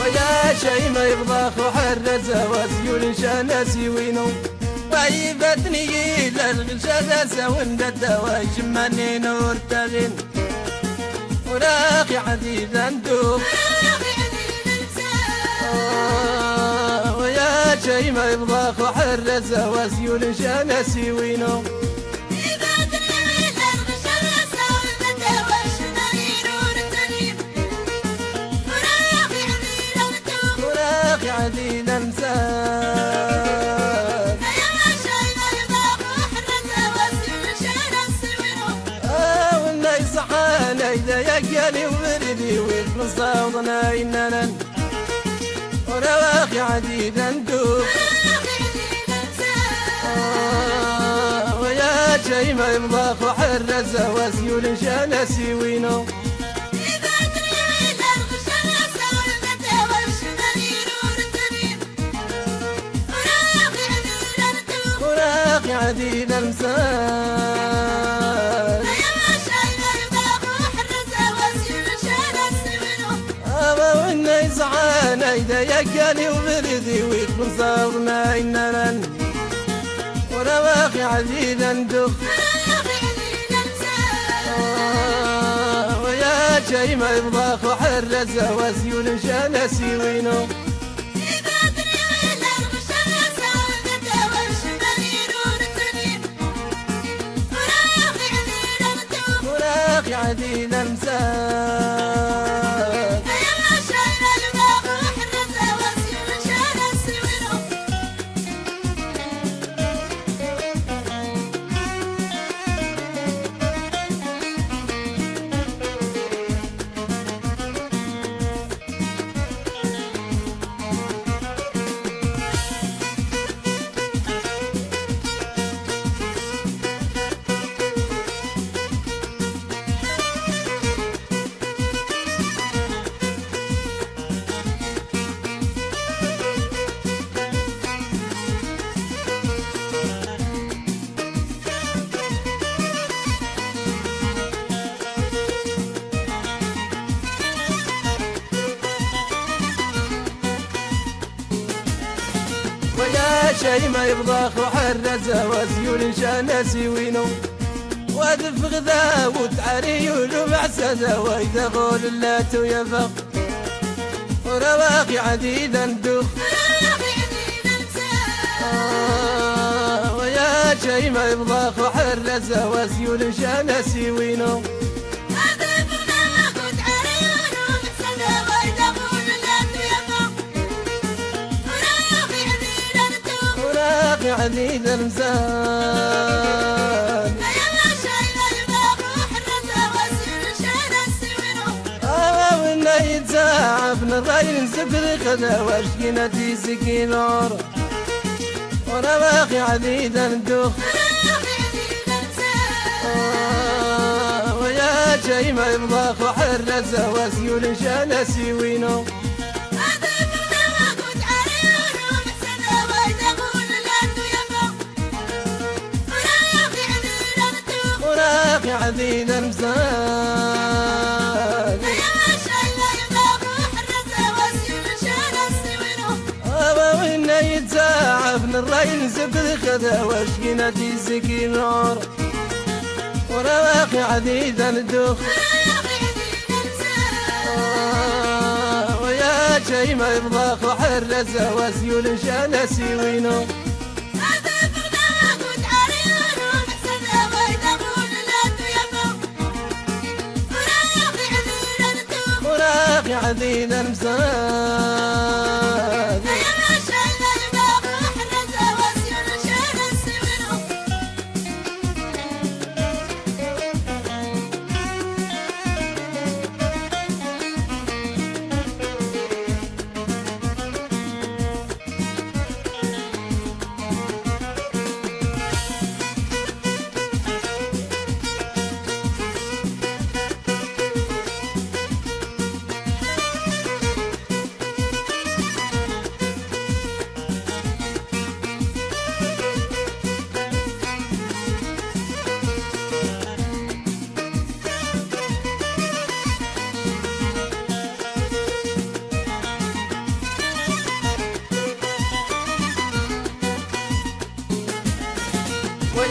ويا شي ما يبضاخ وحرز وسيول شانسي وينو طيبتني للغشادة سوند الدواء جماني نور تغين. وراقي عديدا دوب آه، ويا شي ما يبضاخ وحرز وسيول شانسي وينو صوتنا إننا ورواقي عديدا دوب آه، ويا شي ما يبضاخ وحرز وسيول شانسي وينو عديد المسار إذا يقالي وبردي ويكون صوتنا إننا ورواقي عديد ندخ آه، ويا شي ما يبضاخ وحرز وسيول شانسي وينو. وراقي عديد ويا شي ما يبضاخ وحرز وسيول شانسي وينو وادف غذا وتعري وربع سدا وإذا غول لا يفق ورواقي عديدا دخ آه، ويا شي ما يبضاخ وحرز وسيول شانسي وينو وراقي عديد المزان آه وإنا يتزاعف نراي نسكر خدا واشكينا تي سكينور ورواقي عديد الدخ آه ويا شي ما يبضاخ وحرز وسيول شانسي وينو وراقي المزان أبا وإنا يتزاعف نراي نسكر خدا واشكينا تي سكينور ورواقي عديد الدخ آه، ويا شي ما يبضاخ وحرز وسيول شانسي وينو وراقي عديد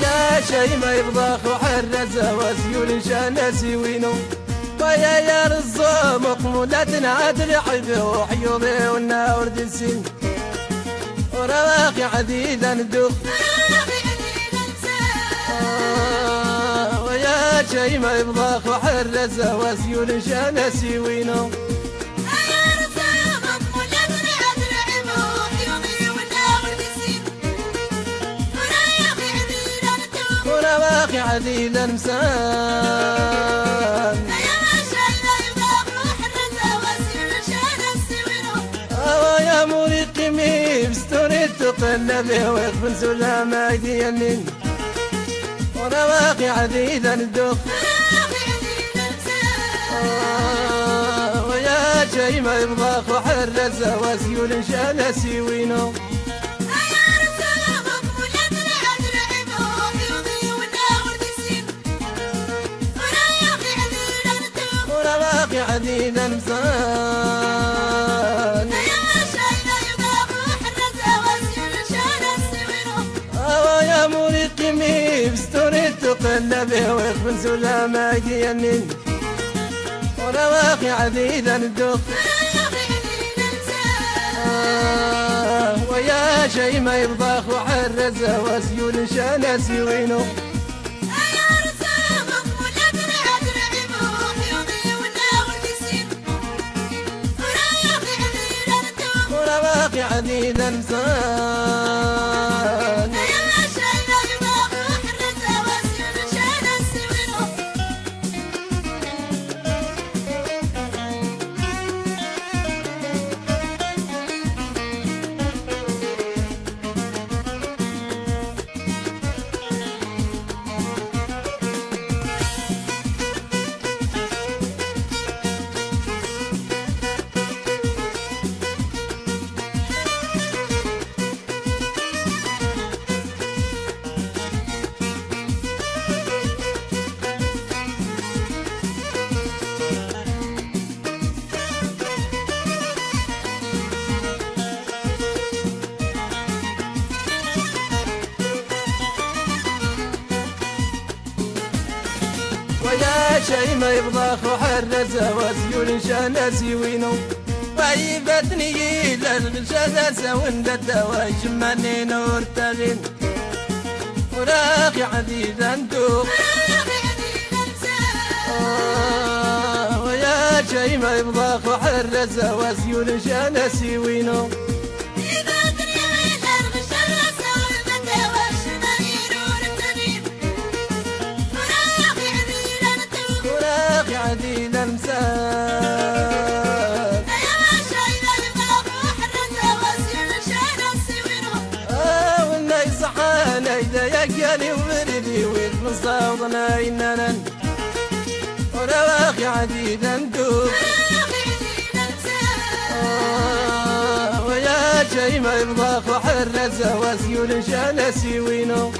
ويا شي ما يبضخ وحرز وسيول شانسي وينو. ويا يا رزوم قمولتنا عدل حبي وحيوضي والنار دسين ورواقي عديدا ندوخ آه، ويا شي ما يبضخ وحرز وسيول شانسي وينو. ورواقي عديدا مسان يا مريقي مي بستوري تقلبي ويقبل سلام أيدي يمين ورواقي عديدا الدخ ويا شي ما يبغى وحرز وسيول شالسي وينو ورواقي عديدا مسان آه، يا مريقي مي بستوري تقلبي ويقبل سلام ايدي يمين. ورواقي عديدا الدخ آه، ويا شي ما يبضخ وحرز وسيول شانسي وينو ورواقي عديدا ويا شي ما يبضخ وحرز وسيول شانسي وينو. طيبتني للغشادة سوند الدواء شماني نور تغين وراقي عديدا دوق آه، ويا شي ما يبضخ وحرز وسيول شانسي وينو. يقالي وبردي ويدفن صوتنا إننا ورواقي عديدا دوب آه، ويا شي ما يبضخ وحرز وسيول شانسي وينو؟